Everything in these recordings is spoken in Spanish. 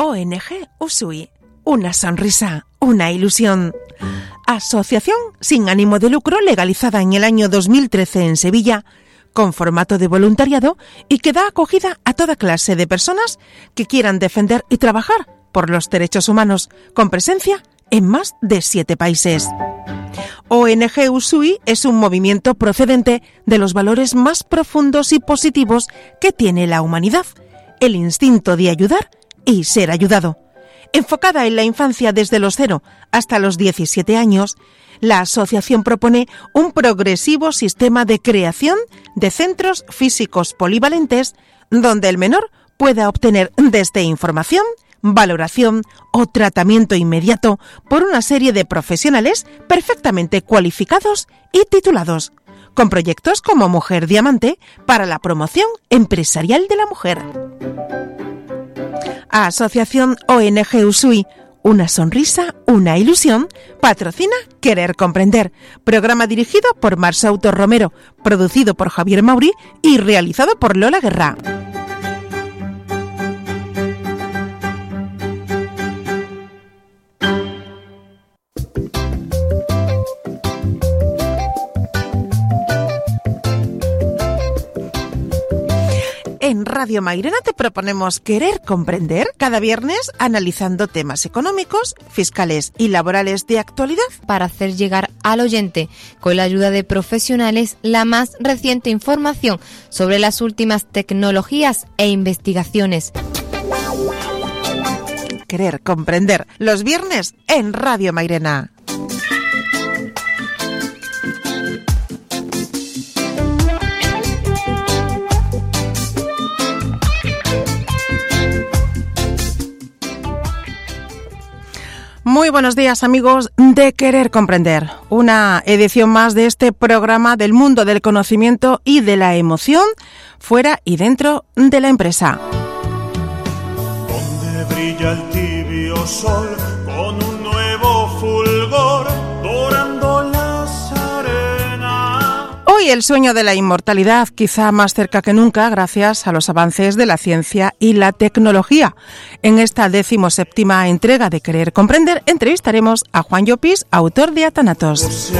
ONG Usui. Una sonrisa, una ilusión. Asociación sin ánimo de lucro legalizada en el año 2013 en Sevilla, con formato de voluntariado y que da acogida a toda clase de personas que quieran defender y trabajar por los derechos humanos, con presencia en más de siete países. ONG Usui es un movimiento procedente de los valores más profundos y positivos que tiene la humanidad, el instinto de ayudar y ser ayudado. Enfocada en la infancia desde los 0 hasta los 17 años, la asociación propone un progresivo sistema de creación de centros físicos polivalentes donde el menor pueda obtener desde información, valoración o tratamiento inmediato por una serie de profesionales perfectamente cualificados y titulados, con proyectos como Mujer Diamante para la promoción empresarial de la mujer. Asociación ONG Usui, una sonrisa, una ilusión, patrocina Querer Comprender, programa dirigido por Marsauto Romero, producido por Javier Mauri y realizado por Lola Guerra. Radio Mairena te proponemos querer comprender cada viernes analizando temas económicos, fiscales y laborales de actualidad para hacer llegar al oyente, con la ayuda de profesionales, la más reciente información sobre las últimas tecnologías e investigaciones. Querer comprender los viernes en Radio Mairena. Muy buenos días amigos de Querer Comprender, una edición más de este programa del mundo del conocimiento y de la emoción fuera y dentro de la empresa. Donde brilla el tibio sol con un el sueño de la inmortalidad quizá más cerca que nunca gracias a los avances de la ciencia y la tecnología. En esta decimoséptima entrega de Querer Comprender entrevistaremos a Juan Llopis, autor de Atanatos.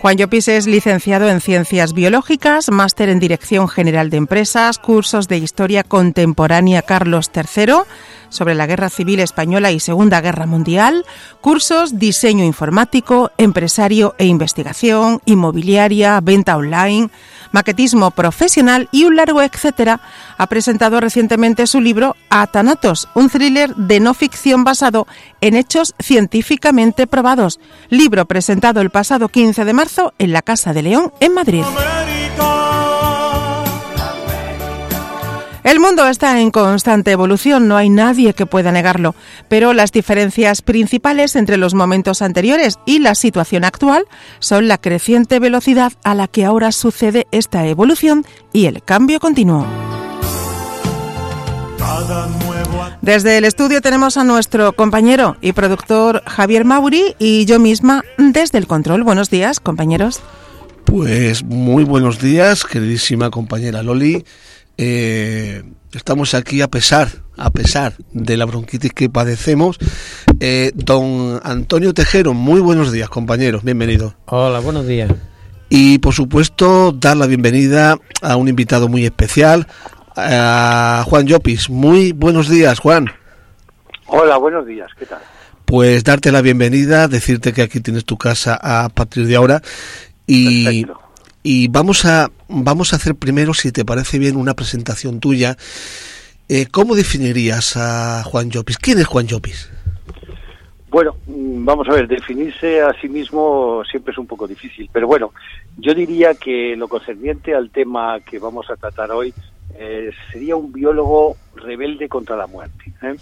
Juan Llopis es licenciado en Ciencias Biológicas, máster en Dirección General de Empresas, cursos de Historia Contemporánea Carlos III sobre la Guerra Civil Española y Segunda Guerra Mundial, cursos Diseño Informático, Empresario e Investigación, Inmobiliaria, Venta Online, Maquetismo Profesional y un largo etcétera. Ha presentado recientemente su libro Atanatos, un thriller de no ficción basado en hechos científicamente probados. Libro presentado el pasado 15 de marzo en la Casa de León, en Madrid. El mundo está en constante evolución, no hay nadie que pueda negarlo, pero las diferencias principales entre los momentos anteriores y la situación actual son la creciente velocidad a la que ahora sucede esta evolución y el cambio continuo. Desde el estudio tenemos a nuestro compañero y productor Javier Mauri y yo misma desde el control. Buenos días, compañeros. Pues muy buenos días, queridísima compañera Loli. Eh, estamos aquí a pesar, a pesar de la bronquitis que padecemos. Eh, don Antonio Tejero, muy buenos días, compañeros, bienvenido. Hola, buenos días. Y por supuesto, dar la bienvenida a un invitado muy especial, a Juan Llopis. Muy buenos días, Juan. Hola, buenos días, ¿qué tal? Pues darte la bienvenida, decirte que aquí tienes tu casa a partir de ahora y, Perfecto. Y vamos a vamos a hacer primero, si te parece bien, una presentación tuya. Eh, ¿Cómo definirías a Juan Llopis? ¿Quién es Juan Llopis? Bueno, mm, vamos a ver, definirse a sí mismo siempre es un poco difícil, pero bueno, yo diría que lo concerniente al tema que vamos a tratar hoy eh, sería un biólogo rebelde contra la muerte. ¿eh?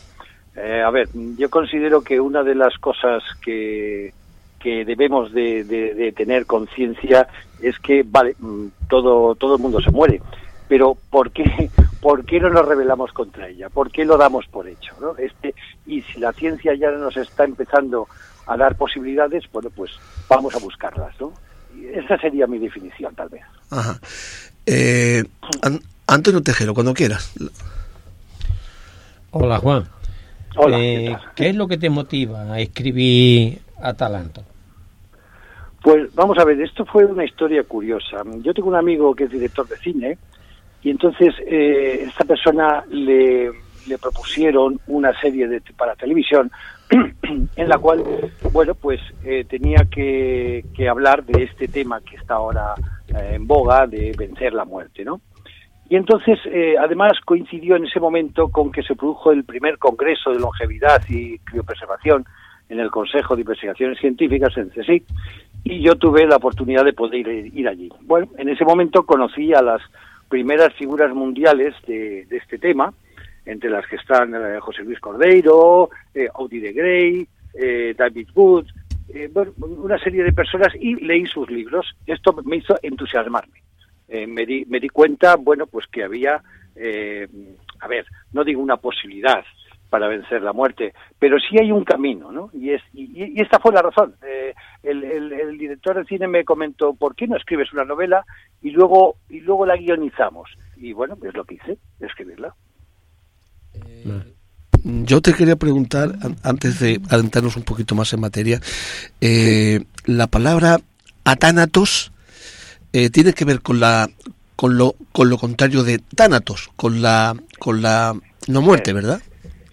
Eh, a ver, yo considero que una de las cosas que, que debemos de, de- de tener conciencia es que, vale, mm, todo, todo el mundo se muere, pero ¿por qué, ¿por qué no nos rebelamos contra ella? ¿Por qué lo damos por hecho? ¿no? Este, y si la ciencia ya nos está empezando a dar posibilidades, bueno, pues vamos a buscarlas. ¿no? Y esa sería mi definición, tal vez. Ajá. Eh, An- Antonio Tejero, cuando quieras. Hola Juan. Hola, Eh, ¿qué tal? ¿Qué es lo que te motiva a escribir Atalanto? Pues vamos a ver, esto fue una historia curiosa. Yo tengo un amigo que es director de cine y entonces eh, esta persona le, le propusieron una serie de, para televisión en la cual, bueno, pues eh, tenía que, que hablar de este tema que está ahora eh, en boga, de vencer la muerte, ¿no? Y entonces, eh, además, coincidió en ese momento con que se produjo el primer Congreso de Longevidad y Criopreservación en el Consejo de Investigaciones Científicas, en CSIC, y yo tuve la oportunidad de poder ir, allí. Bueno, en ese momento conocí a las primeras figuras mundiales de, este tema, entre las que están eh, José Luis Cordeiro, eh, Audi de Grey, eh, David Wood, eh, bueno, una serie de personas y leí sus libros. Esto me hizo entusiasmarme. Eh, me, di, me di cuenta, bueno, pues que había, a ver, no digo una posibilidad para vencer la muerte, pero sí hay un camino, ¿no? Y, es, y, y esta fue la razón. Eh, el, el, el, director de cine me comentó, ¿por qué no escribes una novela y luego, y luego la guionizamos? Y bueno, es lo que hice, escribirla. Yo te quería preguntar, antes de adentrarnos un poquito más en materia, eh, la palabra atánatos eh, tiene que ver con la con lo con lo contrario de tánatos, con la con la no muerte, ¿verdad?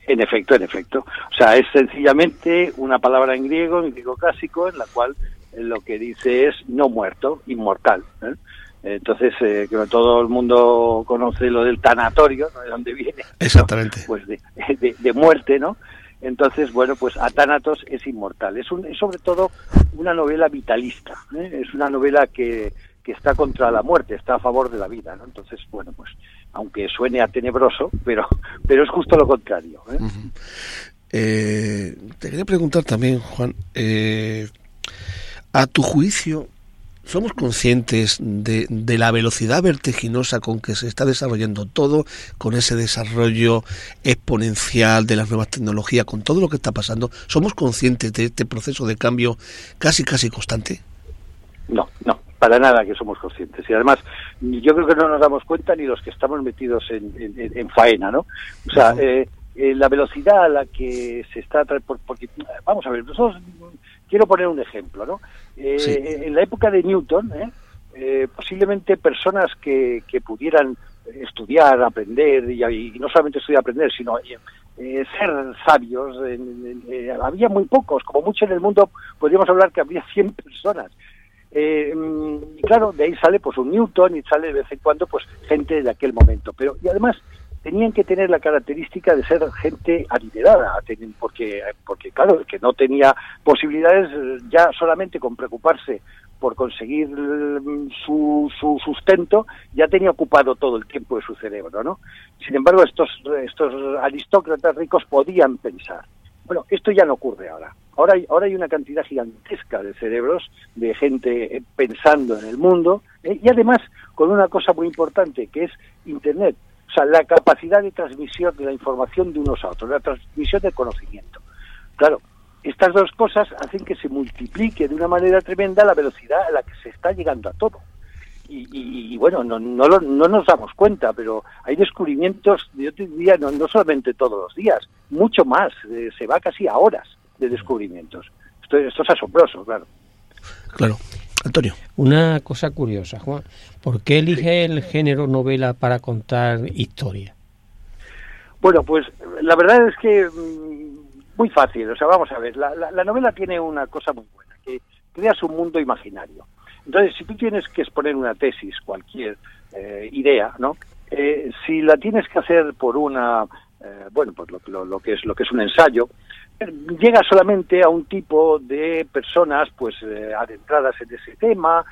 En efecto, en efecto. O sea, es sencillamente una palabra en griego, en griego clásico, en la cual lo que dice es no muerto, inmortal. ¿eh? Entonces, eh, que todo el mundo conoce lo del tanatorio, ¿no? de dónde viene. Exactamente. ¿no? Pues de, de, de, muerte, ¿no? Entonces, bueno, pues Atánatos es inmortal. Es, un, es sobre todo una novela vitalista. ¿eh? Es una novela que, que está contra la muerte, está a favor de la vida, ¿no? Entonces, bueno, pues aunque suene a tenebroso, pero, pero es justo lo contrario. ¿eh? Eh, te quería preguntar también, Juan, eh, a tu juicio, ¿somos conscientes de, la velocidad vertiginosa con que se está desarrollando todo, con ese desarrollo exponencial de las nuevas tecnologías, con todo lo que está pasando? ¿Somos conscientes de este proceso de cambio casi, casi constante? No, no, para nada que somos conscientes. Y además, yo creo que no nos damos cuenta ni los que estamos metidos en, en, en faena, ¿no? O sea, eh, eh, la velocidad a la que se está... Por, porque, vamos a ver, nosotros... Quiero poner un ejemplo, ¿no? Eh, sí. En la época de Newton, ¿eh? posiblemente personas que, que, pudieran estudiar, aprender, y, y, no solamente estudiar, aprender, sino ser sabios, había muy pocos, como mucho en el mundo podríamos hablar que habría 100 personas. Eh, y claro, de ahí sale pues un Newton y sale de vez en cuando pues gente de aquel momento. Pero y además tenían que tener la característica de ser gente adinerada, porque porque claro, que no tenía posibilidades ya solamente con preocuparse por conseguir su, su sustento ya tenía ocupado todo el tiempo de su cerebro, ¿no? Sin embargo, estos estos aristócratas ricos podían pensar. Bueno, esto ya no ocurre ahora. Ahora hay, ahora hay una cantidad gigantesca de cerebros, de gente eh, pensando en el mundo, eh, y además con una cosa muy importante, que es Internet. O sea, la capacidad de transmisión de la información de unos a otros, la transmisión del conocimiento. Claro, estas dos cosas hacen que se multiplique de una manera tremenda la velocidad a la que se está llegando a todo. Y, y, y, bueno, no, no, no, nos damos cuenta, pero hay descubrimientos, yo te diría, no, no solamente todos los días, mucho más, eh, se va casi a horas de descubrimientos. Esto, esto es asombroso, claro. Claro. Antonio. Una cosa curiosa, Juan. ¿Por qué elige sí. el género novela para contar historia? Bueno, pues la verdad es que mm, muy fácil. O sea, vamos a ver, la, la, la novela tiene una cosa muy buena, que creas un mundo imaginario. Entonces, si tú tienes que exponer una tesis, cualquier eh, idea, ¿no? Eh, si la tienes que hacer por una, eh, bueno, pues lo, lo, lo, que es lo que es un ensayo, llega solamente a un tipo de personas, pues adentradas en ese tema,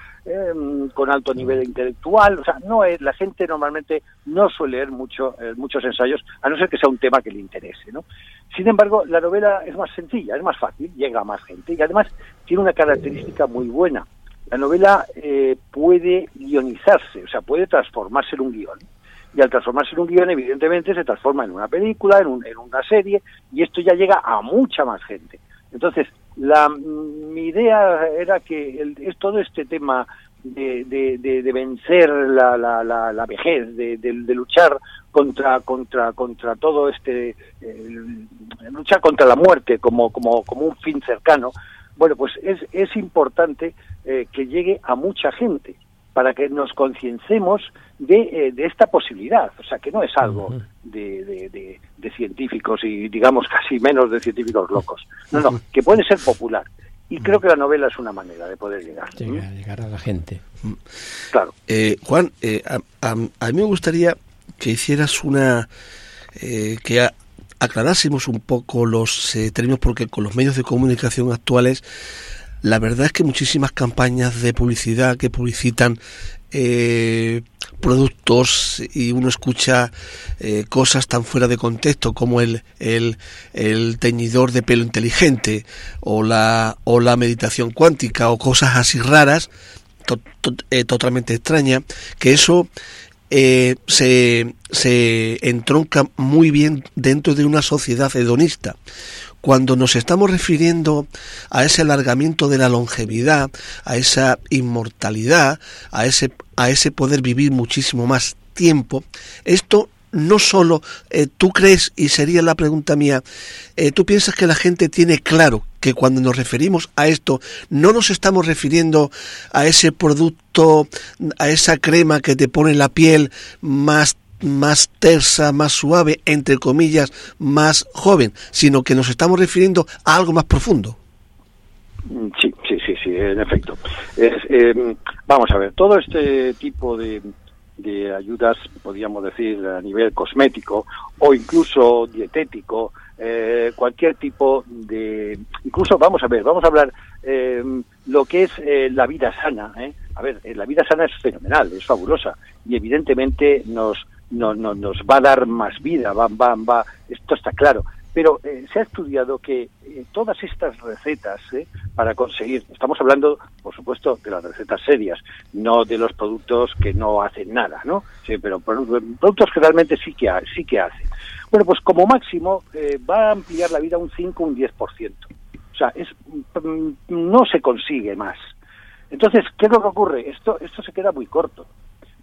con alto nivel intelectual. O sea, no es, la gente normalmente no suele leer mucho, muchos ensayos, a no ser que sea un tema que le interese, ¿no? Sin embargo, la novela es más sencilla, es más fácil, llega a más gente y además tiene una característica muy buena la novela eh, puede guionizarse, o sea, puede transformarse en un guion. Y al transformarse en un guion, evidentemente, se transforma en una película, en, un, en una serie, y esto ya llega a mucha más gente. Entonces, la, mi idea era que el, es todo este tema de, de, vencer la, la, la, vejez, de, luchar contra contra contra todo este eh, luchar contra la muerte como como como un fin cercano bueno pues es es importante eh, que llegue a mucha gente para que nos conciencemos de, eh, de esta posibilidad. O sea que no es algo de, de, de, de científicos y digamos casi menos de científicos locos. No no que puede ser popular. Y creo que la novela es una manera de poder llegar Llegar, llegar a la gente. claro. Eh, Juan, eh, a, a- a mí me gustaría que hicieras una... eh, que a- aclarásemos un poco los eh, términos, porque con los medios de comunicación actuales, la verdad es que muchísimas campañas de publicidad que publicitan eh, productos y uno escucha eh, cosas tan fuera de contexto como el, el, el teñidor de pelo inteligente o la, o la meditación cuántica o cosas así raras, eh, totalmente extraña, que eso eh, se, se entronca muy bien dentro de una sociedad hedonista. Cuando nos estamos refiriendo a ese alargamiento de la longevidad, a esa inmortalidad, a ese, a ese poder vivir muchísimo más tiempo, esto no solo eh, tú crees, y sería la pregunta mía, eh, tú piensas que la gente tiene claro que cuando nos referimos a esto no nos estamos refiriendo a ese producto, a esa crema que te pone la piel más más tersa, más suave, entre comillas, más joven, sino que nos estamos refiriendo a algo más profundo. Sí, sí, sí, sí, en efecto. Es, eh, vamos a ver, todo este tipo de, de ayudas, podríamos decir, a nivel cosmético o incluso dietético, eh, cualquier tipo de... Incluso, vamos a ver, vamos a hablar eh, lo que es eh, la vida sana. ¿eh? A ver, eh, la vida sana es fenomenal, es fabulosa y evidentemente nos, no, no- nos va a dar más vida, va, va, va, esto está claro. Pero eh, se ha estudiado que eh, todas estas recetas eh, para conseguir, estamos hablando, por supuesto, de las recetas serias, no de los productos que no hacen nada, ¿no? Sí, pero produ- productos que realmente sí que, ha- sí que hacen. Bueno, pues como máximo va a ampliar la vida un 5 un 10%. O sea, es, mm, no se consigue más. Entonces, ¿qué es lo que ocurre? Esto, esto se queda muy corto.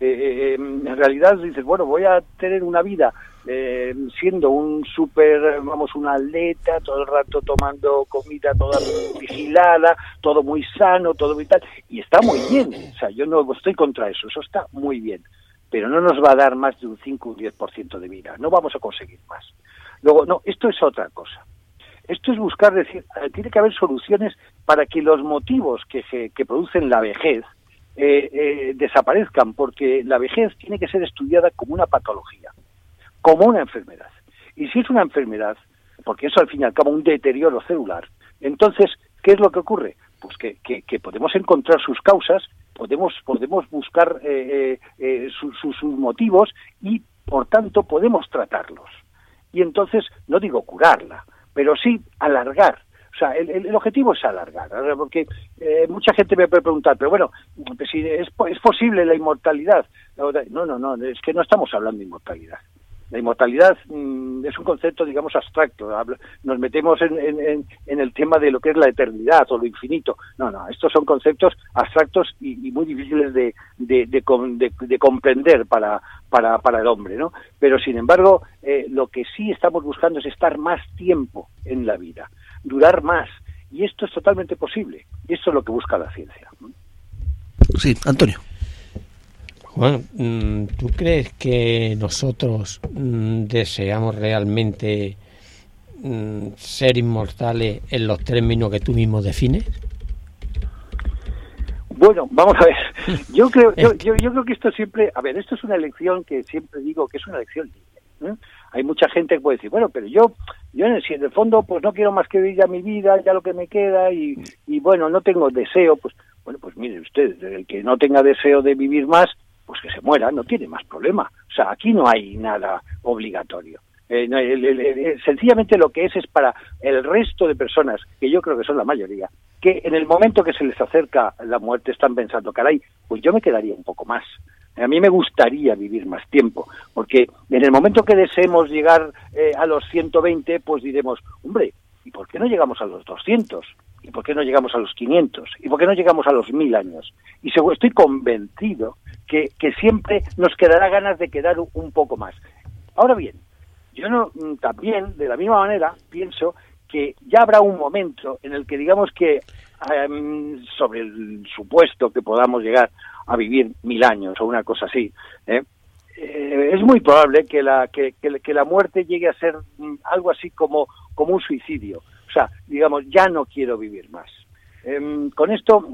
Eh, eh, en realidad dices, bueno, voy a tener una vida eh, siendo un súper, vamos, un atleta, todo el rato tomando comida toda vigilada, todo muy sano, todo muy tal, y está muy bien, o sea, yo no estoy contra eso, eso está muy bien, pero no nos va a dar más de un 5 o un 10% de vida, no vamos a conseguir más. Luego, no, esto es otra cosa. Esto es buscar, decir, eh, tiene que haber soluciones para que los motivos que, se- que producen la vejez eh, eh, desaparezcan, porque la vejez tiene que ser estudiada como una patología, como una enfermedad. Y si es una enfermedad, porque eso al fin y al cabo un deterioro celular, entonces, ¿qué es lo que ocurre? Pues que, que- podemos encontrar sus causas, podemos, podemos buscar eh, su- su- sus motivos y, por tanto, podemos tratarlos. Y entonces, no digo curarla, pero sí alargar. O sea, el, objetivo es alargar, porque eh, mucha gente me puede preguntar, pero bueno, pues si es, es posible la inmortalidad. No, no, no, es que no estamos hablando de inmortalidad. La inmortalidad mm, es un concepto, digamos, abstracto. Nos metemos en, en- en- el tema de lo que es la eternidad o lo infinito. No, no, estos son conceptos abstractos y, muy difíciles de- de comprender para, para, para el hombre, ¿no? Pero, sin embargo, eh, lo que sí estamos buscando es estar más tiempo en la vida, durar más. Y esto es totalmente posible. Y esto es lo que busca la ciencia. Sí, Antonio. Juan, mm, ¿tú crees que nosotros mm, deseamos realmente mm, ser inmortales en los términos que tú mismo defines? Bueno, vamos a ver. Yo creo, yo, yo, yo creo que esto siempre, a ver, esto es una elección que siempre digo que es una elección libre. ¿eh? Hay mucha gente que puede decir, bueno, pero yo, yo si en el fondo, pues no quiero más que vivir ya mi vida, ya lo que me queda, y, y bueno, no tengo deseo, pues, bueno, pues mire usted, el que no tenga deseo de vivir más, pues que se muera, no tiene más problema. O sea, aquí no hay nada obligatorio. Eh, no, el- sencillamente lo que es es para el resto de personas, que yo creo que son la mayoría, que en el momento que se les acerca la muerte están pensando, caray, pues yo me quedaría un poco más. A mí me gustaría vivir más tiempo, porque en el momento que deseemos llegar eh, a los 120, pues diremos, hombre, ¿y por qué no llegamos a los 200? ¿Y por qué no llegamos a los 500? ¿Y por qué no llegamos a los 1000 años? Y estoy convencido que, que siempre nos quedará ganas de quedar un, un poco más. Ahora bien, yo no, mm, también, de la misma manera, pienso que ya habrá un momento en el que digamos que em, sobre el supuesto que podamos llegar a vivir mil años o una cosa así, ¿eh? Eh, es muy probable que la que, que- la muerte llegue a ser mm, algo así como como un suicidio. O sea, digamos, ya no quiero vivir más. Em, con esto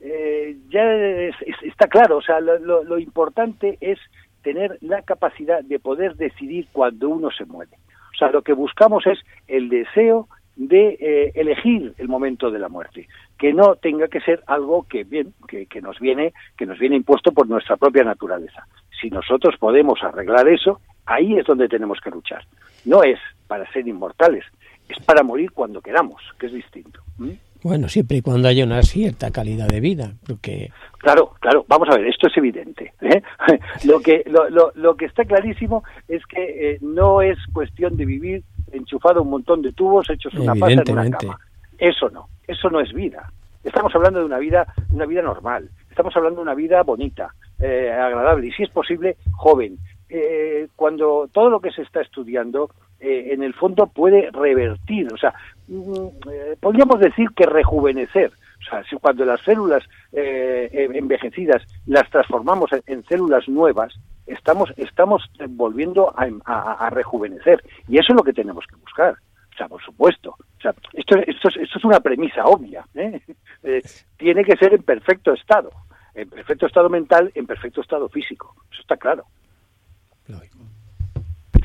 eh, ya es- es- está claro, o sea, lo, lo- lo importante es tener la capacidad de poder decidir cuando uno se muere. O sea, lo que buscamos es el deseo de eh, elegir el momento de la muerte, que no tenga que ser algo que bien, que, que nos viene, que nos viene impuesto por nuestra propia naturaleza. Si nosotros podemos arreglar eso, ahí es donde tenemos que luchar. No es para ser inmortales, es para morir cuando queramos, que es distinto. Bueno, siempre y cuando haya una cierta calidad de vida, porque Claro, claro, vamos a ver, esto es evidente. ¿eh? Lo, que, lo, lo, lo que está clarísimo es que eh, no es cuestión de vivir enchufado un montón de tubos hechos una pasa en una cama. Eso no, eso no es vida. Estamos hablando de una vida, una vida normal, estamos hablando de una vida bonita, eh, agradable y si es posible, joven. Eh, cuando todo lo que se está estudiando eh, en el fondo puede revertir, o sea, mm, podríamos decir que rejuvenecer. O sea, si cuando las células envejecidas las transformamos en, en células nuevas, estamos, estamos volviendo a, a- a rejuvenecer. Y eso es lo que tenemos que buscar. O sea, por supuesto. O sea, esto, esto, es, esto es una premisa obvia. ¿eh? Eh, tiene que ser en perfecto estado. En perfecto estado mental, en perfecto estado físico. Eso está claro.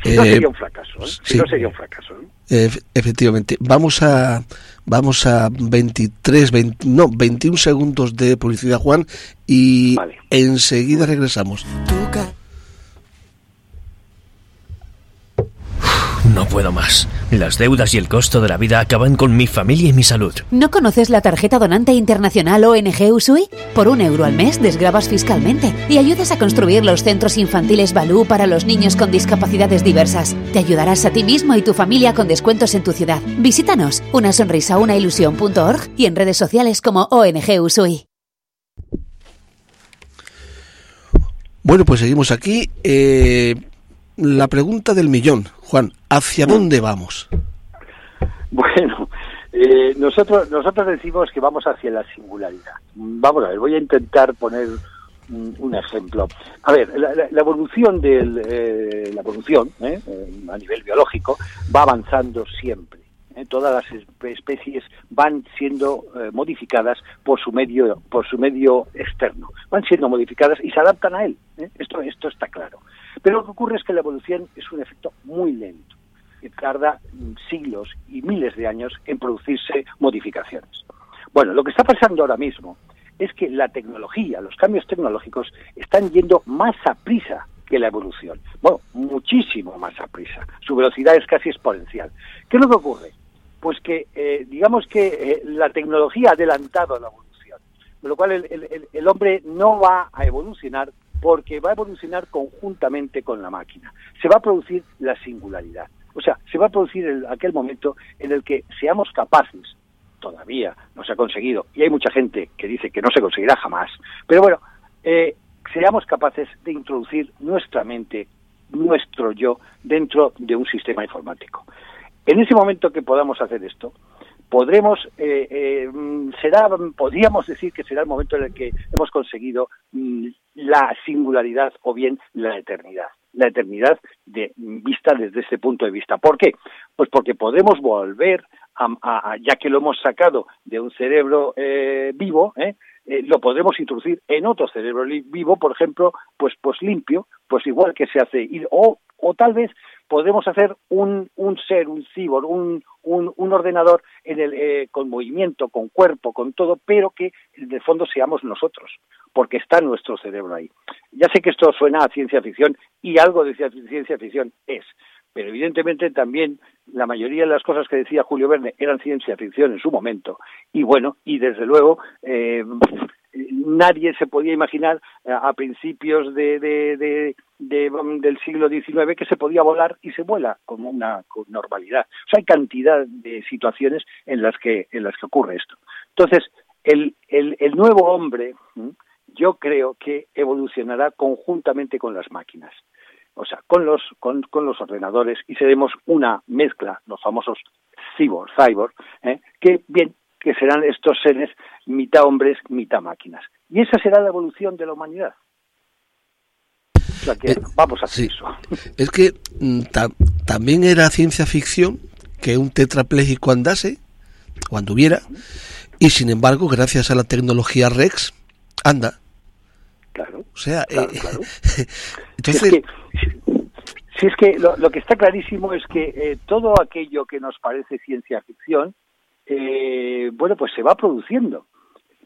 Si no Eh, sería un fracaso. ¿eh? Si sí. no sería un fracaso. ¿eh? Ef- efectivamente. Vamos a vamos a 23, 20 no, 21 segundos de publicidad, Juan, y Vale. enseguida regresamos. Puedo más. Las deudas y el costo de la vida acaban con mi familia y mi salud. ¿No conoces la tarjeta donante internacional ONG Usui? Por un euro al mes desgrabas fiscalmente y ayudas a construir los centros infantiles Balú para los niños con discapacidades diversas. Te ayudarás a ti mismo y tu familia con descuentos en tu ciudad. Visítanos, una sonrisa, una ilusión.org y en redes sociales como ONG Usui. Bueno, pues seguimos aquí. Eh, la pregunta del millón, Juan, ¿hacia dónde vamos? Bueno, eh, nosotros nosotros decimos que vamos hacia la singularidad. Vamos a ver, voy a intentar poner un, ejemplo. A ver, la, la- la evolución del eh, la evolución ¿eh? Eh, a nivel biológico va avanzando siempre. ¿Eh? Todas las espe- especies van siendo eh, modificadas por su medio por su medio externo. Van siendo modificadas y se adaptan a él. ¿eh? Esto esto está claro. Pero lo que ocurre es que la evolución es un efecto muy lento que tarda mm, siglos y miles de años en producirse modificaciones. Bueno, lo que está pasando ahora mismo es que la tecnología, los cambios tecnológicos están yendo más a prisa que la evolución. Bueno, muchísimo más a prisa. Su velocidad es casi exponencial. ¿Qué es lo que ocurre? Pues que, eh, digamos que eh, la tecnología ha adelantado a la evolución, con lo cual el, el- el- hombre no va a evolucionar porque va a evolucionar conjuntamente con la máquina. Se va a producir la singularidad. O sea, se va a producir el- aquel momento en el que seamos capaces, todavía no se ha conseguido, y hay mucha gente que dice que no se conseguirá jamás, pero bueno, eh, seamos capaces de introducir nuestra mente, nuestro yo, dentro de un sistema informático. En ese momento que podamos hacer esto, podremos, eh, eh, mm, será, podríamos decir que será el momento en el que hemos conseguido mm, la singularidad o bien la eternidad. La eternidad de, vista desde ese punto de vista. ¿Por qué? Pues porque podemos volver, a, ya que lo hemos sacado de un cerebro eh, vivo, ¿eh? lo podremos introducir en otro cerebro vivo, por ejemplo, pues, pues limpio, pues igual que se hace, o, o tal vez podremos hacer un, un ser, un cyborg, un, un, ordenador en el, eh, con movimiento, con cuerpo, con todo, pero que en el fondo seamos nosotros, porque está nuestro cerebro ahí. Ya sé que esto suena a ciencia ficción y algo de ciencia ciencia ficción es, pero evidentemente también la mayoría de las cosas que decía Julio Verne eran ciencia ficción en su momento y bueno y desde luego eh, nadie se podía imaginar eh, a principios de, de, de, del siglo XIX que se podía volar y se vuela como una con normalidad. O sea, hay cantidad de situaciones en las que en las que ocurre esto. Entonces, el, el, el nuevo hombre, yo creo que evolucionará conjuntamente con las máquinas o sea, con los, con, con los ordenadores y seremos una mezcla, los famosos cyborg, cyborg, ¿eh? que bien, que serán estos seres mitad hombres, mitad máquinas. Y esa será la evolución de la humanidad. O sea que Eh, vamos a sí. hacer eso. Es que mm, ta- también era ciencia ficción que un tetrapléjico andase o anduviera y sin embargo, gracias a la tecnología Rex, anda. Claro. O sea, Claro, eh, claro. entonces, es que, si es que lo, lo que está clarísimo es que eh, todo aquello que nos parece ciencia ficción, eh, bueno, pues se va produciendo.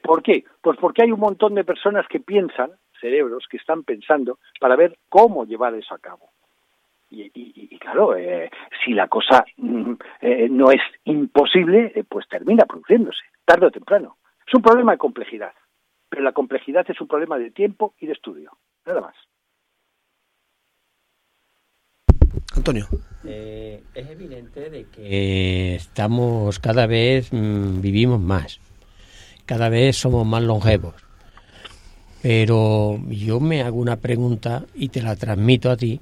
¿Por qué? Pues porque hay un montón de personas que piensan, cerebros que están pensando para ver cómo llevar eso a cabo. Y, y- claro, eh, si la cosa mm, eh, no es imposible, eh, pues termina produciéndose, tarde o temprano. Es un problema de complejidad, pero la complejidad es un problema de tiempo y de estudio, nada más. Antonio, Eh, es evidente de que estamos cada vez mm, vivimos más, cada vez somos más longevos. Pero yo me hago una pregunta y te la transmito a ti.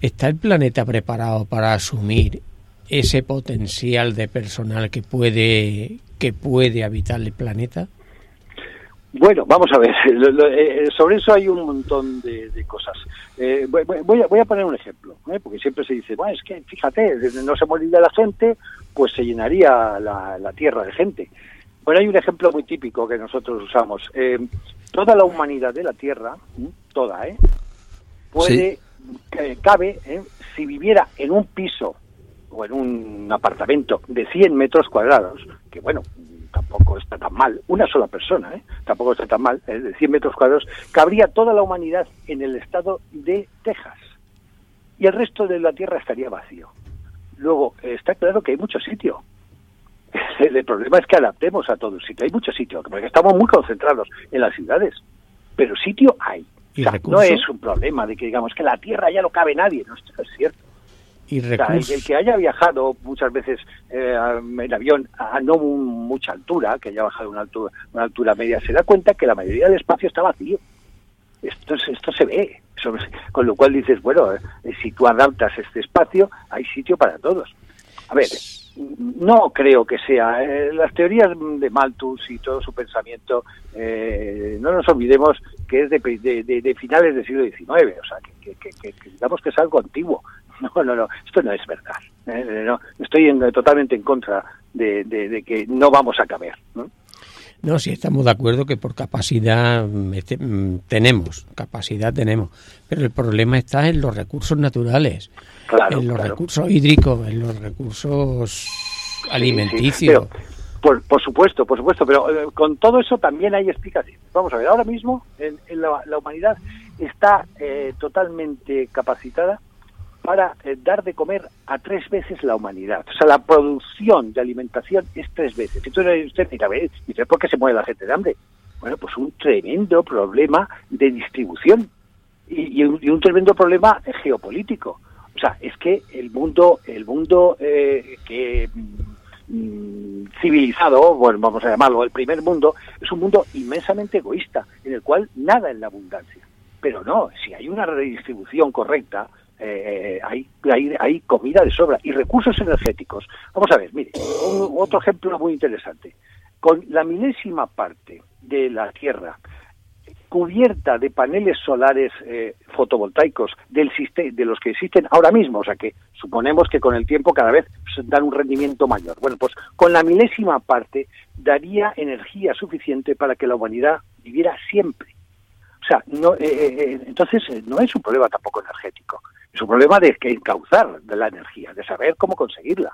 ¿Está el planeta preparado para asumir ese potencial de personal que puede que puede habitar el planeta? Bueno, vamos a ver, lo- lo- eh, sobre eso hay un montón de, de cosas. Eh, voy, voy- a, voy a poner un ejemplo, ¿eh? porque siempre se dice, bueno, es que fíjate, no se moriría la gente, pues se llenaría la, la tierra de gente. Bueno, hay un ejemplo muy típico que nosotros usamos. Eh, toda la humanidad de la Tierra, toda, ¿eh? puede, cabe, ¿eh? si viviera en un piso o en un apartamento de 100 metros cuadrados, que bueno, tampoco está tan mal, una sola persona, ¿eh? tampoco está tan mal, ¿eh? de 100 metros cuadrados, cabría toda la humanidad en el estado de Texas y el resto de la Tierra estaría vacío. Luego, está claro que hay mucho sitio. El problema es que adaptemos a todo el sitio. Hay mucho sitio, porque estamos muy concentrados en las ciudades, pero sitio hay. ¿Y O sea, no es un problema de que digamos que la Tierra ya no cabe nadie, no, esto es cierto. Y O sea, el, que haya viajado muchas veces eh, en avión a no mucha altura, que haya bajado una altura, una altura media, se da cuenta que la mayoría del espacio está vacío. Esto, es- esto se ve. Con lo cual dices, bueno, eh, si tú adaptas este espacio, hay sitio para todos. A ver, no creo que sea. eh, las teorías de Malthus y todo su pensamiento, eh, no nos olvidemos que es de, de- finales del siglo XIX, o sea, que, que- que- que- que digamos que es algo antiguo. No, no, no, esto no es verdad. eh, no, estoy en- totalmente en contra de, de- de que no vamos a caber. ¿no? No, sí estamos de acuerdo que por capacidad mm, este, mm, tenemos, capacidad tenemos, pero el problema está en los recursos naturales, Claro, en los claro. recursos hídricos, en los recursos Sí, alimenticios. sí, pero, por, por supuesto, por supuesto, pero eh, con todo eso también hay explicaciones. Vamos a ver, ahora mismo en, en la, la humanidad está eh, totalmente capacitada para eh, dar de comer a tres veces la humanidad. O sea, la producción de alimentación es tres veces. Entonces usted "Ve, dice, ¿por qué se muere la gente de hambre? Bueno, pues un tremendo problema de distribución y, un, tremendo problema geopolítico. O sea, es que el mundo, el mundo eh, mm, civilizado, bueno, vamos a llamarlo el primer mundo, es un mundo inmensamente egoísta, en el cual nada es la abundancia. Pero no, si hay una redistribución correcta, eh, hay, hay, comida de sobra y recursos energéticos. Vamos a ver, mire, otro ejemplo muy interesante. Con la milésima parte de la Tierra cubierta de paneles solares eh, fotovoltaicos del de los que existen ahora mismo, o sea que suponemos que con el tiempo cada vez dan un rendimiento mayor. Bueno, pues con la milésima parte daría energía suficiente para que la humanidad viviera siempre. O sea, no, eh, eh, entonces eh, no es un problema tampoco energético, es un problema de que encauzar de la energía, de saber cómo conseguirla.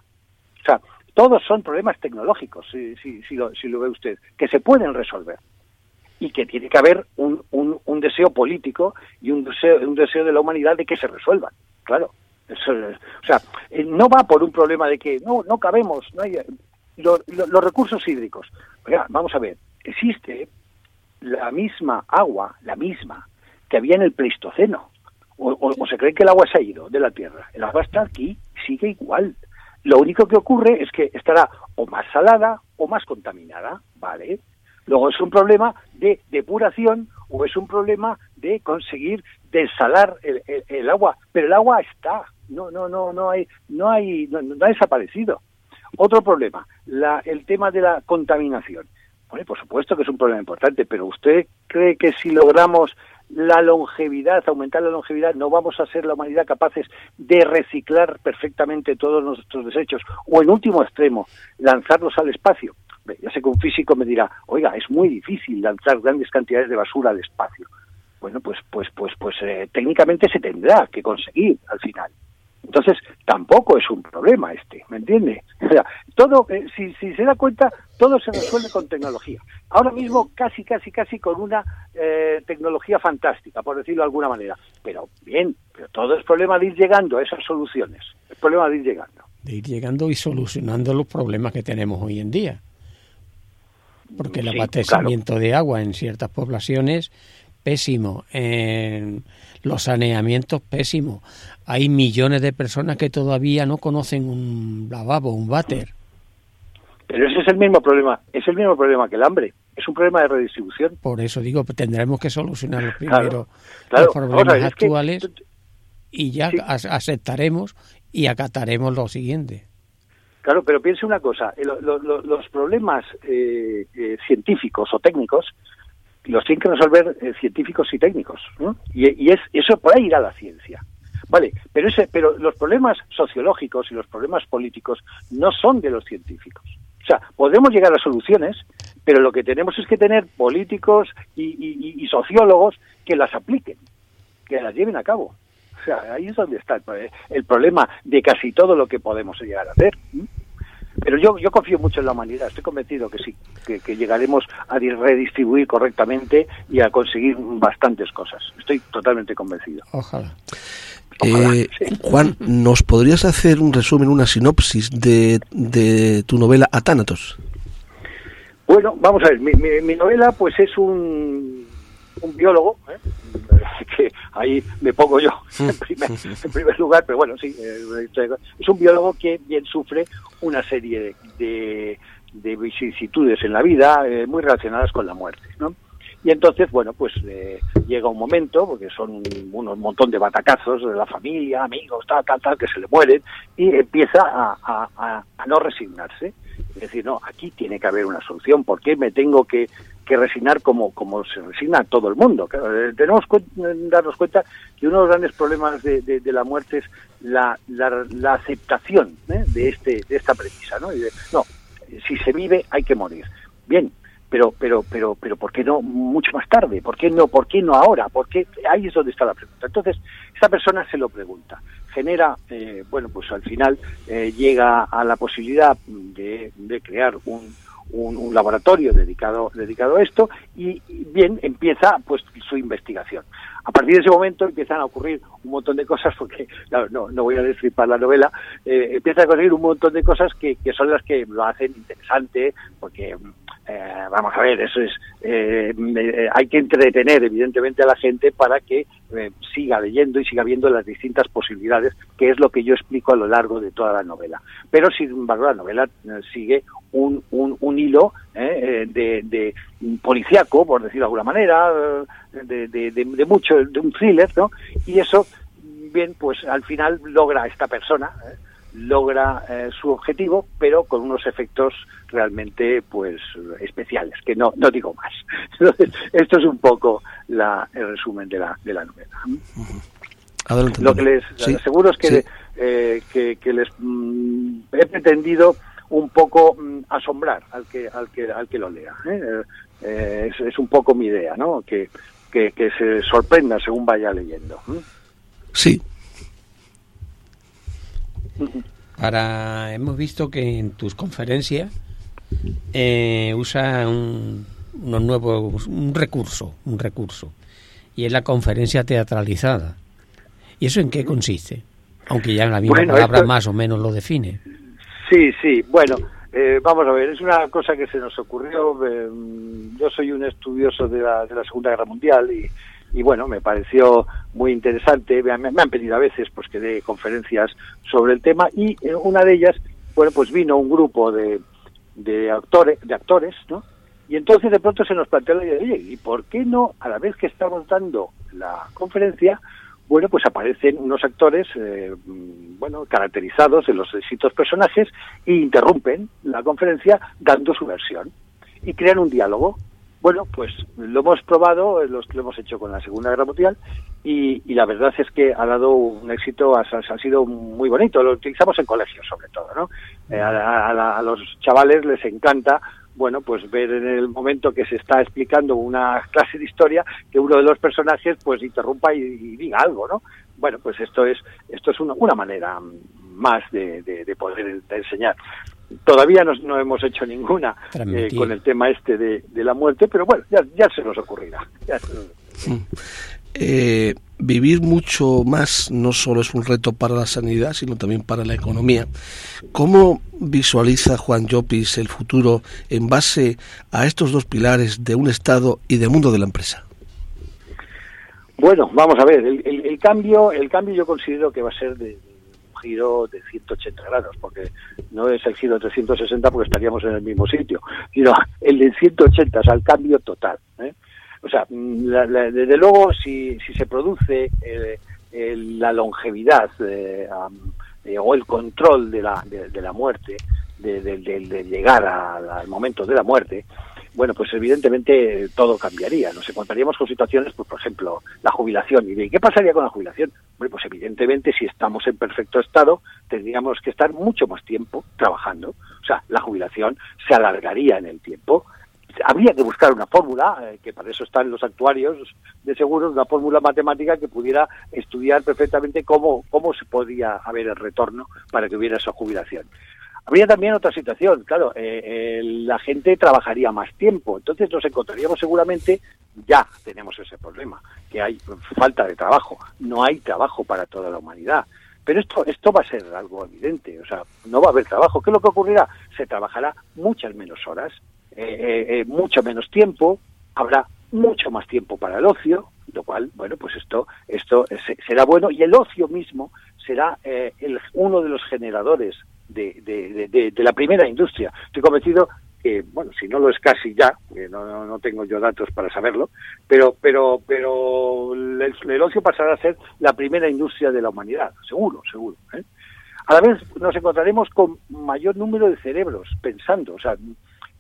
O sea, todos son problemas tecnológicos, si, si, si lo, si lo ve usted, que se pueden resolver y que tiene que haber un, un, un deseo político y un deseo, un deseo de la humanidad de que se resuelvan. Claro. Eso, es- o sea, eh, no va por un problema de que no, no cabemos, no hay, lo- lo- los recursos hídricos. Vamos a ver, existe la misma agua, la misma, que había en el Pleistoceno. O, se cree que el agua se ha ido de la Tierra. El agua está aquí, sigue igual. Lo único que ocurre es que estará o más salada o más contaminada, ¿vale? Luego es un problema de depuración o es un problema de conseguir desalar el, el- el agua, pero el agua está, no, no, no, no hay, no hay, no, no ha desaparecido. Otro problema, la, el tema de la contaminación. Bueno, por supuesto que es un problema importante, pero ¿usted cree que si logramos la longevidad, aumentar la longevidad, no vamos a ser la humanidad capaces de reciclar perfectamente todos nuestros desechos o en último extremo, lanzarlos al espacio? Ya sé que un físico me dirá, oiga, es muy difícil lanzar grandes cantidades de basura al espacio. Bueno, pues, pues, pues, pues eh, técnicamente se tendrá que conseguir al final. Entonces, tampoco es un problema este, ¿me entiende? O sea, todo, eh, si, si se da cuenta, todo se resuelve con tecnología. Ahora mismo, casi, casi, casi con una eh, tecnología fantástica, por decirlo de alguna manera. Pero bien, pero todo es problema de ir llegando a esas soluciones. Es problema de ir llegando. de ir llegando y solucionando los problemas que tenemos hoy en día. Porque el Sí, abastecimiento de agua en ciertas poblaciones, pésimo. En los saneamientos, pésimo. Hay millones de personas que todavía no conocen un lavabo, un váter. Pero ese es el mismo problema, es el mismo problema que el hambre. Es un problema de redistribución. Por eso digo, tendremos que solucionar los Claro, primero claro. los Vamos a problemas ver, es que- actuales y ya Sí. aceptaremos y acataremos lo siguiente. Claro, pero piense una cosa, eh, lo- lo- lo- los problemas eh, eh, científicos o técnicos los tienen que resolver eh, científicos y técnicos, y, y es eso por ahí irá la ciencia, vale. Pero ese, pero los problemas sociológicos y los problemas políticos no son de los científicos. O sea, podemos llegar a soluciones, pero lo que tenemos es que tener políticos y, y- sociólogos que las apliquen, que las lleven a cabo. O sea, ahí es donde está el, pro- el problema de casi todo lo que podemos llegar a hacer. Pero yo, yo confío mucho en la humanidad, estoy convencido que sí, que, que llegaremos a di- redistribuir correctamente y a conseguir bastantes cosas. Estoy totalmente convencido. Ojalá. Ojalá, Eh, sí. Juan, ¿nos podrías hacer un resumen, una sinopsis de, de tu novela Atánatos? Bueno, vamos a ver, mi, mi- mi novela pues es un, un biólogo, ¿eh? que ahí me pongo yo en primer, en primer lugar, pero bueno, sí, eh, es un biólogo que bien sufre una serie de, de, de vicisitudes en la vida eh, muy relacionadas con la muerte, ¿no? Y entonces, bueno, pues eh, llega un momento, porque son un, un montón de batacazos de la familia, amigos, tal, tal, tal, que se le mueren, y empieza a, a- a- a no resignarse. Es decir, no, aquí tiene que haber una solución. ¿Por qué me tengo que, que resignar como, como se resigna todo el mundo? Eh, tenemos que darnos cuenta que uno de los grandes problemas de, de- la muerte es la, la- aceptación ¿eh? de, este, de esta premisa. ¿no? No, si se vive hay que morir. Bien, pero pero pero pero ¿por qué no mucho más tarde? ¿Por qué no por qué no ahora? ¿Por qué ahí es donde está la pregunta? Entonces esta persona se lo pregunta, genera eh, bueno pues al final eh, llega a la posibilidad de, de crear un, un, laboratorio dedicado dedicado a esto y, bien empieza pues su investigación. A partir de ese momento empiezan a ocurrir un montón de cosas, porque no, no voy a destripar la novela, eh, empieza a ocurrir un montón de cosas que, que son las que lo hacen interesante, porque eh, vamos a ver, eso es, eh, me- hay que entretener evidentemente a la gente para que eh, siga leyendo y siga viendo las distintas posibilidades, que es lo que yo explico a lo largo de toda la novela. Pero sin embargo la novela eh, sigue un, un, un hilo eh, eh, de, de policíaco, por decirlo de alguna manera, eh, de, de, mucho, de un thriller, ¿no? Y eso, bien, pues al final logra esta persona, ¿eh? Logra eh, su objetivo, pero con unos efectos realmente pues especiales, que no, no digo más. Entonces, esto es un poco la, el resumen de la, de la novela. Adelante. Lo que les Sí, aseguro es que, sí. eh, que, que les mm, he pretendido un poco mm, asombrar al que al que al que lo lea. ¿eh? Eh, es, es un poco mi idea, ¿no? Que, que, que se sorprenda según vaya leyendo. Para hemos visto que en tus conferencias eh, usa un, unos nuevos un recurso, un recurso y es la conferencia teatralizada. ¿Y eso en qué consiste? Aunque ya la misma Bueno, palabra esto- más o menos lo define. Sí, sí. Bueno, eh, vamos a ver, es una cosa que se nos ocurrió. eh, yo soy un estudioso de la, de la Segunda Guerra Mundial y, y bueno, me pareció muy interesante. Me, han- pedido a veces pues que dé conferencias sobre el tema y en una de ellas, bueno, pues vino un grupo de, de actores, de actores, ¿no? Y entonces de pronto se nos planteó la idea, oye, ¿y por qué no, a la vez que estamos dando la conferencia, bueno, pues aparecen unos actores, eh, mm, bueno, caracterizados en los distintos personajes e interrumpen la conferencia dando su versión y crean un diálogo. Bueno, pues lo hemos probado, eh, lo hemos hecho con la Segunda Guerra Mundial y, la verdad es que ha dado un éxito, ha, sido muy bonito. Lo utilizamos en colegios sobre todo, ¿no? Eh, a, a- los chavales les encanta, bueno, pues ver en el momento que se está explicando una clase de historia que uno de los personajes pues interrumpa y, diga algo, ¿no? Bueno, pues esto es esto es una, una manera más de, de- de poder de enseñar. Todavía no, no hemos hecho ninguna eh, con el tema este de, de la muerte, pero bueno, ya, ya se nos ocurrirá. Ya se nos- Eh, vivir mucho más no solo es un reto para la sanidad, sino también para la economía. ¿Cómo visualiza Juan Llopis el futuro en base a estos dos pilares de un Estado y del mundo de la empresa? Bueno, vamos a ver, el, el- el cambio, el cambio yo considero que va a ser de, giro de 180 grados, porque no es el giro de 360 porque estaríamos en el mismo sitio, sino el de 180, o sea, el cambio total. ¿eh? O sea, mm, la- la- desde luego, si, si se produce eh, el- la longevidad eh, eh, o el control de la, de, la muerte, de, de- de- llegar al momento de la muerte, bueno, pues evidentemente todo cambiaría. Nos encontraríamos con situaciones, pues, por ejemplo, la jubilación. ¿Y de qué pasaría con la jubilación? Bueno, pues evidentemente si estamos en perfecto estado, tendríamos que estar mucho más tiempo trabajando. O sea, la jubilación se alargaría en el tiempo. Habría que buscar una fórmula, eh, que para eso están los actuarios de seguros, una fórmula matemática que pudiera estudiar perfectamente cómo, cómo se podía haber el retorno para que hubiera esa jubilación. Habría también otra situación, claro, eh, eh, la gente trabajaría más tiempo, entonces nos encontraríamos seguramente, ya tenemos ese problema, que hay falta de trabajo, no hay trabajo para toda la humanidad. Pero esto, esto va a ser algo evidente, o sea, no va a haber trabajo. ¿Qué es lo que ocurrirá? Se trabajará muchas menos horas, eh, eh, mucho menos tiempo, habrá mucho más tiempo para el ocio, lo cual, bueno, pues esto, esto se- será bueno y el ocio mismo será el- uno de los generadores de, de- de- de- la primera industria. Estoy convencido que, bueno, si no lo es casi ya, que no, no- no tengo yo datos para saberlo, pero, pero, pero el, el ocio pasará a ser la primera industria de la humanidad, seguro, seguro. ¿eh? A la vez nos encontraremos con mayor número de cerebros pensando, o sea,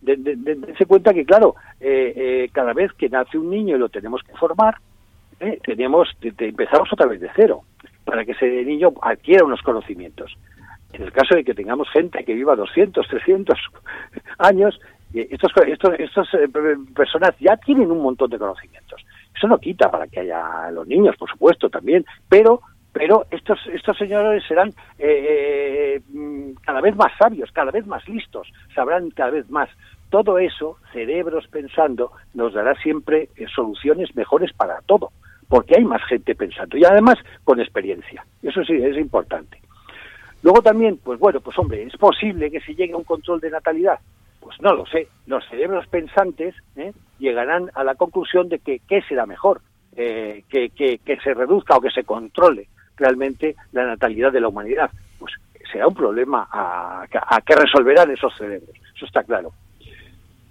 de, de- de- dense cuenta que, claro, eh, eh, cada vez que nace un niño y lo tenemos que formar, eh, tenemos, te- te- empezamos otra vez de cero, para que ese niño adquiera unos conocimientos. En el caso de que tengamos gente que viva 200, 300 años, eh, estos, estos, eh, personas ya tienen un montón de conocimientos. Eso no quita para que haya los niños, por supuesto, también, pero pero estos estos señores serán eh, eh, mm, cada vez más sabios, cada vez más listos, sabrán cada vez más. Todo eso, cerebros pensando, nos dará siempre soluciones mejores para todo, porque hay más gente pensando y además con experiencia. Eso sí es importante. Luego también, pues bueno, pues hombre, es posible que se llegue a un control de natalidad. Pues no lo sé. Los cerebros pensantes ¿eh? llegarán a la conclusión de que qué será mejor, eh, que, que, se reduzca o que se controle realmente la natalidad de la humanidad. Pues será un problema a, a que resolverán esos cerebros. Eso está claro.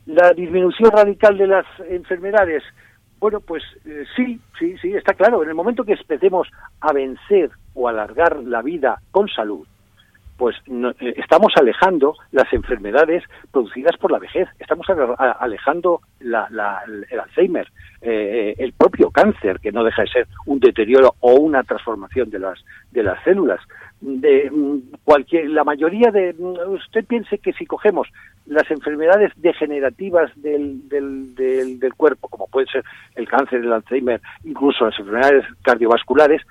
La disminución radical de las enfermedades, bueno, pues eh, sí, sí, sí, está claro. En el momento que empecemos a vencer o alargar la vida con salud, pues eh, estamos alejando las enfermedades producidas por la vejez, estamos alejando la, la, el Alzheimer, eh, el propio cáncer, que no deja de ser un deterioro o una transformación de las, de las células. De cualquier, la mayoría de, usted piense que si cogemos las enfermedades degenerativas del, del, del, del cuerpo, como puede ser el cáncer, el Alzheimer, incluso las enfermedades cardiovasculares,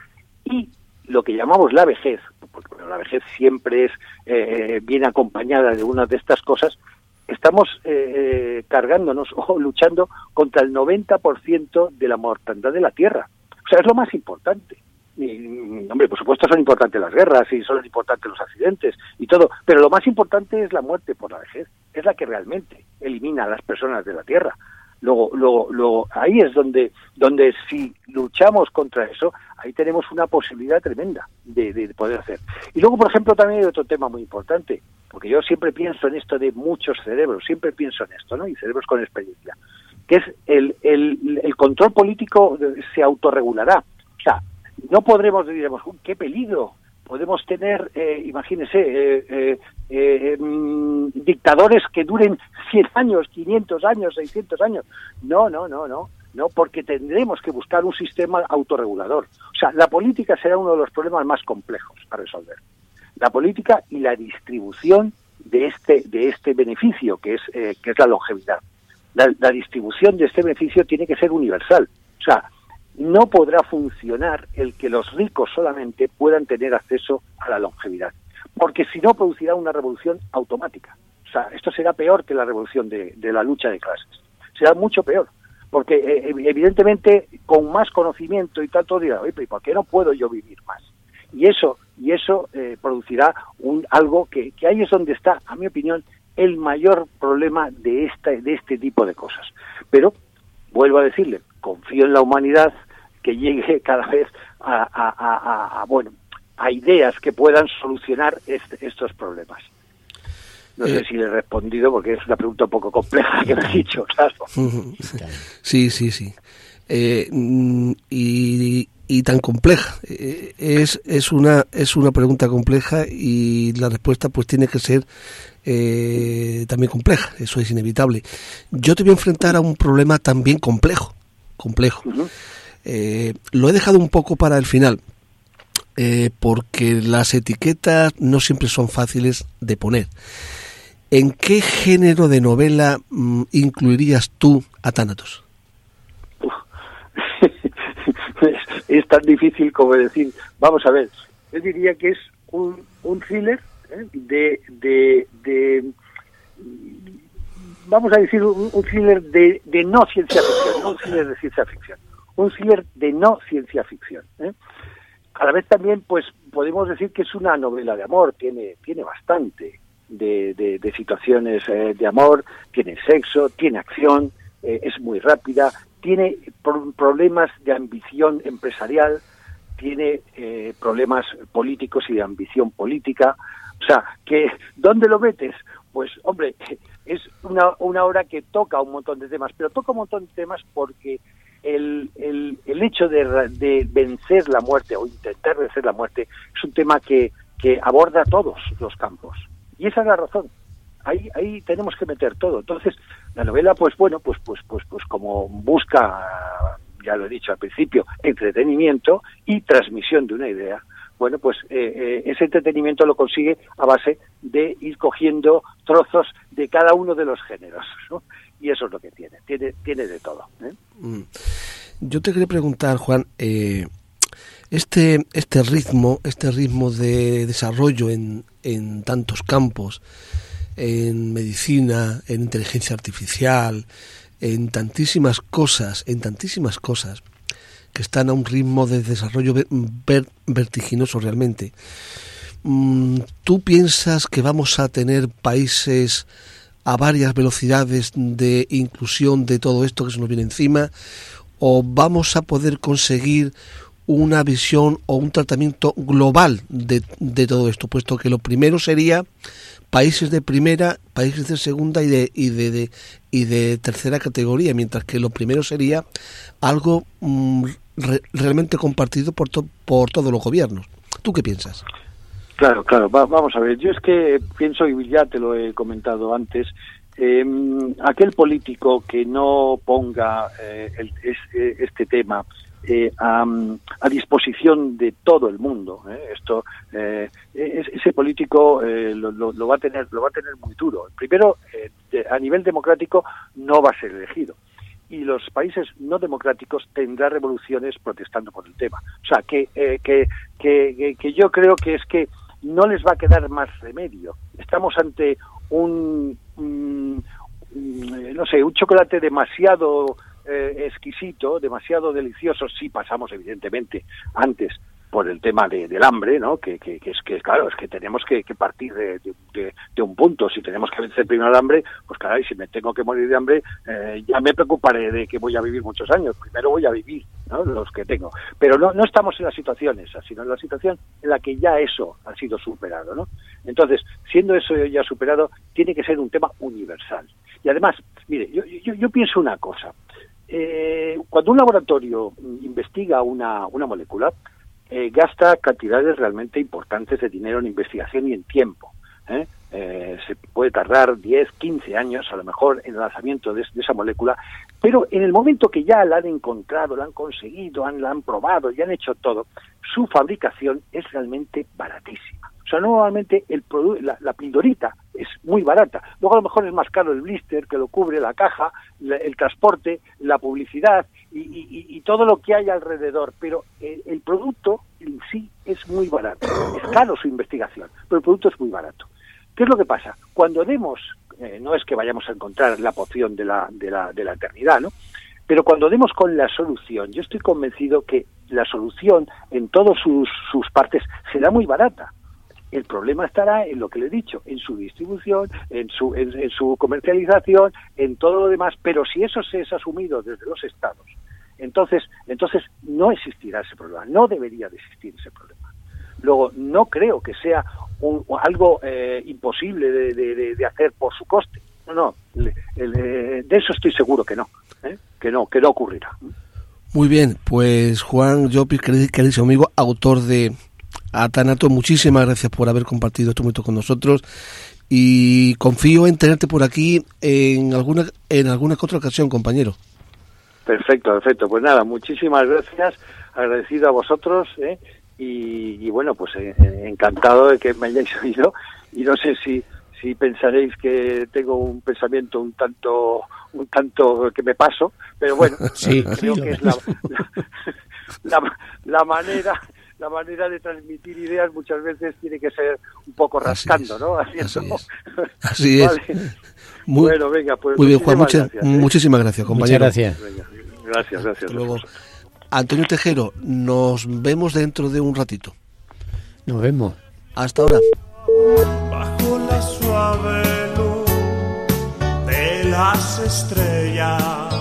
y lo que llamamos la vejez, porque la vejez siempre es eh, viene acompañada de una de estas cosas, estamos eh, cargándonos o luchando contra el 90% de la mortandad de la Tierra. O sea, es lo más importante. Y, hombre, por supuesto son importantes las guerras y son importantes los accidentes y todo. Pero lo más importante es la muerte por la vejez, es la que realmente elimina a las personas de la Tierra. Luego, luego, luego ahí es donde, donde si luchamos contra eso, ahí tenemos una posibilidad tremenda de, de poder hacer. Y luego, por ejemplo, también hay otro tema muy importante, porque yo siempre pienso en esto de muchos cerebros, siempre pienso en esto, ¿no? Y cerebros con experiencia, que es el, el, el control político se autorregulará. O sea, no podremos, diremos, qué peligro, podemos tener, eh, imagínese, eh, eh, eh mm, dictadores que duren 100 años, 500 años, 600 años. No, no, no, no, no, porque tendremos que buscar un sistema autorregulador. O sea, la política será uno de los problemas más complejos a resolver. La política y la distribución de este de este beneficio que es que es la longevidad. La, la distribución de este beneficio tiene que ser universal. O sea, no podrá funcionar el que los ricos solamente puedan tener acceso a la longevidad, porque si no producirá una revolución automática. O sea, esto será peor que la revolución de, la lucha de clases. Será mucho peor, porque eh, evidentemente con más conocimiento y tanto dirá, oye, ¿por qué no puedo yo vivir más? Y eso y eso eh, producirá un algo que, ahí es donde está, a mi opinión, el mayor problema de de este tipo de cosas. Pero vuelvo a decirle, confío en la humanidad que llegue cada vez a, bueno a ideas que puedan solucionar estos problemas. No sé eh, si le he respondido porque es una pregunta un poco compleja que me has dicho, claro. Sí, sí, sí. Eh, mm, y, y, tan compleja. Eh, es, es, una, es una pregunta compleja y la respuesta pues tiene que ser también compleja, eso es inevitable. Yo te voy a enfrentar a un problema también complejo complejo. Eh, lo he dejado un poco para el final, eh, porque las etiquetas no siempre son fáciles de poner. ¿En qué género de novela mm, incluirías tú a Thanatos? Es, tan difícil como decir, vamos a ver, yo diría que es un, un thriller ¿eh? de, de, de vamos a decir, un, thriller de, de, no ciencia ficción, no un thriller de ciencia ficción, un thriller de no ciencia ficción. ¿eh? A la vez también, pues, podemos decir que es una novela de amor, tiene, tiene bastante de, de, situaciones eh, de amor, tiene sexo, tiene acción, eh, es muy rápida, tiene problemas de ambición empresarial, tiene eh, problemas políticos y de ambición política. O sea, que ¿dónde lo metes? Pues, hombre, es una, una obra que toca un montón de temas, pero toca un montón de temas porque el, el, hecho de, de, vencer la muerte o intentar vencer la muerte es un tema que, que aborda todos los campos. Y esa es la razón. Ahí, ahí tenemos que meter todo. Entonces, la novela, pues bueno, pues, pues, pues, pues como busca, ya lo he dicho al principio, entretenimiento y transmisión de una idea, bueno, pues eh, eh, ese entretenimiento lo consigue a base de ir cogiendo trozos de cada uno de los géneros, ¿no? Y eso es lo que tiene, tiene, tiene de todo. ¿eh? Mm. Yo te quería preguntar, Juan, este, este ritmo, este ritmo de desarrollo en, en tantos campos, en medicina, en inteligencia artificial, en tantísimas cosas, en tantísimas cosas, que están a un ritmo de desarrollo vertiginoso realmente. Mm, ¿Tú piensas que vamos a tener países a varias velocidades de inclusión de todo esto que se nos viene encima? ¿O vamos a poder conseguir una visión o un tratamiento global de, de todo esto? Puesto que lo primero sería países de primera, países de segunda y de, y de, y de tercera categoría, mientras que lo primero sería algo mm, realmente compartido por, por todos los gobiernos. ¿Tú qué piensas? Claro, claro. vamos a ver. Yo es que pienso, y ya te lo he comentado antes, em, aquel político que no ponga eh, eh, este tema eh, a, disposición de todo el mundo. Esto, ese político lo, lo, va a tener, lo va a tener muy duro. Primero, a nivel democrático, no va a ser elegido y los países no democráticos tendrán revoluciones protestando por el tema. O sea, eh, que, que, que, yo creo que es que no les va a quedar más remedio. Estamos ante un, no sé, un chocolate demasiado eh, exquisito, demasiado delicioso, sí pasamos evidentemente antes por el tema de, del hambre, ¿no? Que, es que, claro, es que tenemos que, partir de, un punto. Si tenemos que vencer primero el hambre, pues claro, y si me tengo que morir de hambre, eh, ya me preocuparé de que voy a vivir muchos años. Primero voy a vivir, ¿no? Los que tengo. Pero no, no estamos en la situación esa, sino en la situación en la que ya eso ha sido superado, ¿no? Entonces, siendo eso ya superado, tiene que ser un tema universal. Y además, mire, yo pienso una cosa. Eh, cuando un laboratorio investiga una, una molécula, eh, gasta cantidades realmente importantes de dinero en investigación y en tiempo. ¿eh? Eh, se puede tardar 10, 15 años a lo mejor en el lanzamiento de, esa molécula, pero en el momento que ya la han encontrado, la han conseguido, la han probado y han hecho todo, su fabricación es realmente baratísima. O sea, normalmente el la, la pildorita es muy barata. Luego a lo mejor es más caro el blister que lo cubre, la caja, el transporte, la publicidad y, todo lo que hay alrededor. Pero el, el, producto en sí es muy barato. Es caro su investigación, pero el producto es muy barato. ¿Qué es lo que pasa? Cuando demos, eh, no es que vayamos a encontrar la poción de la, de la, de la eternidad, ¿no? Pero cuando demos con la solución, yo estoy convencido que la solución en todas sus, sus partes será muy barata. El problema estará en lo que le he dicho, en su distribución, en su, en, su comercialización, en todo lo demás. Pero si eso se es asumido desde los estados, entonces, entonces no existirá ese problema, no debería de existir ese problema. Luego, no creo que sea un, algo eh, imposible de, hacer por su coste. No, no, de eso estoy seguro que no, ¿eh? que no, que no ocurrirá. Muy bien, pues Juan Llopis, querido amigo, autor de Atanato, muchísimas gracias por haber compartido este momento con nosotros y confío en tenerte por aquí en alguna en alguna otra ocasión, compañero. Perfecto, perfecto. Pues nada, muchísimas gracias, agradecido a vosotros ¿eh? y, y, bueno, pues eh, encantado de que me hayáis oído y no sé si si pensaréis que tengo un pensamiento un tanto un tanto que me paso, pero bueno, sí, creo sí, que es la, la, la, la manera la manera de transmitir ideas muchas veces tiene que ser un poco rascando, ¿no? Haciendo... Así es. Así es. Vale. Muy, bueno, venga, pues. Muy bien, Juan, mucha, gracias, ¿eh? muchísimas gracias, compañero. Muchas gracias. Venga, gracias, gracias. Hasta luego. Antonio Tejero, nos vemos dentro de un ratito. Nos vemos. Hasta ahora. Bajo la suave luz de las estrellas